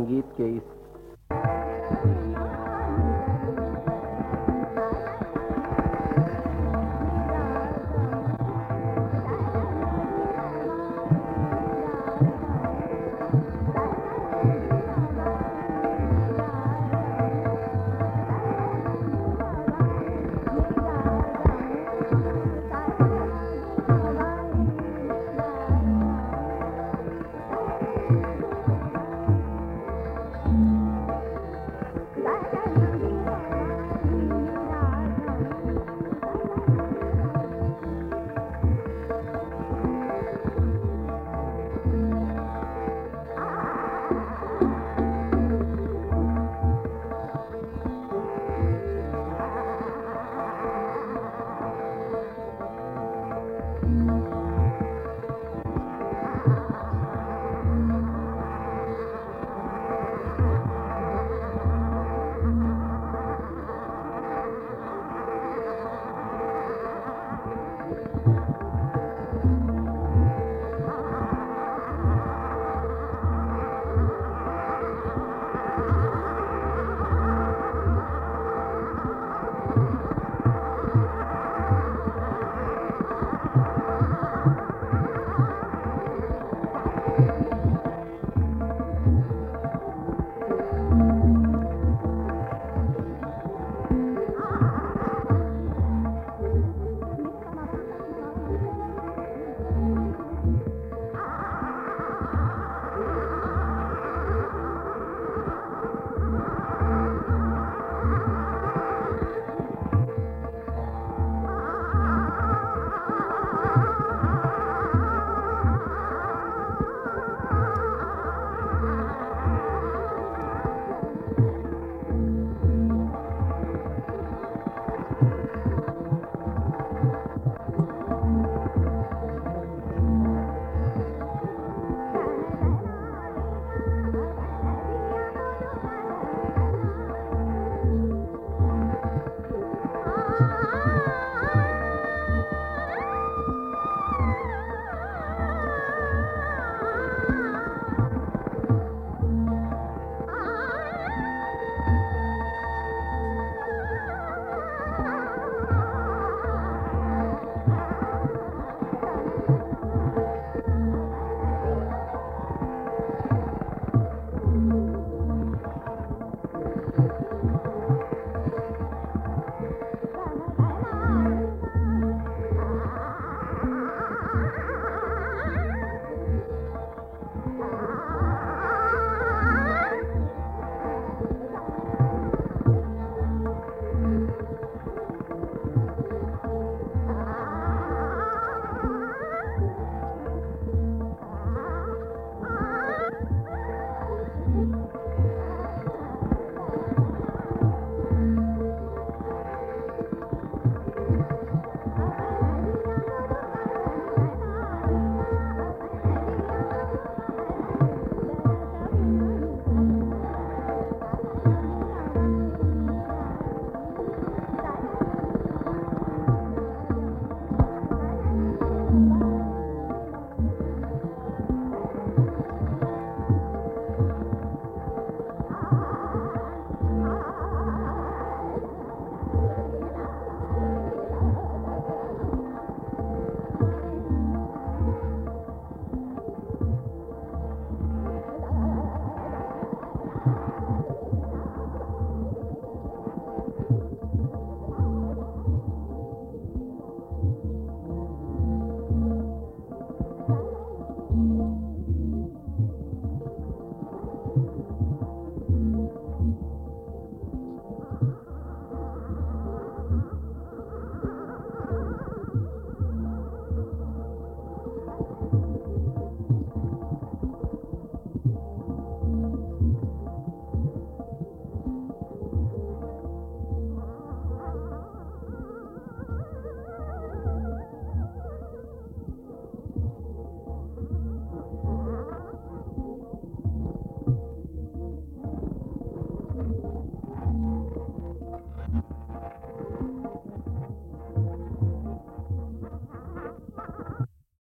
संगीत के इस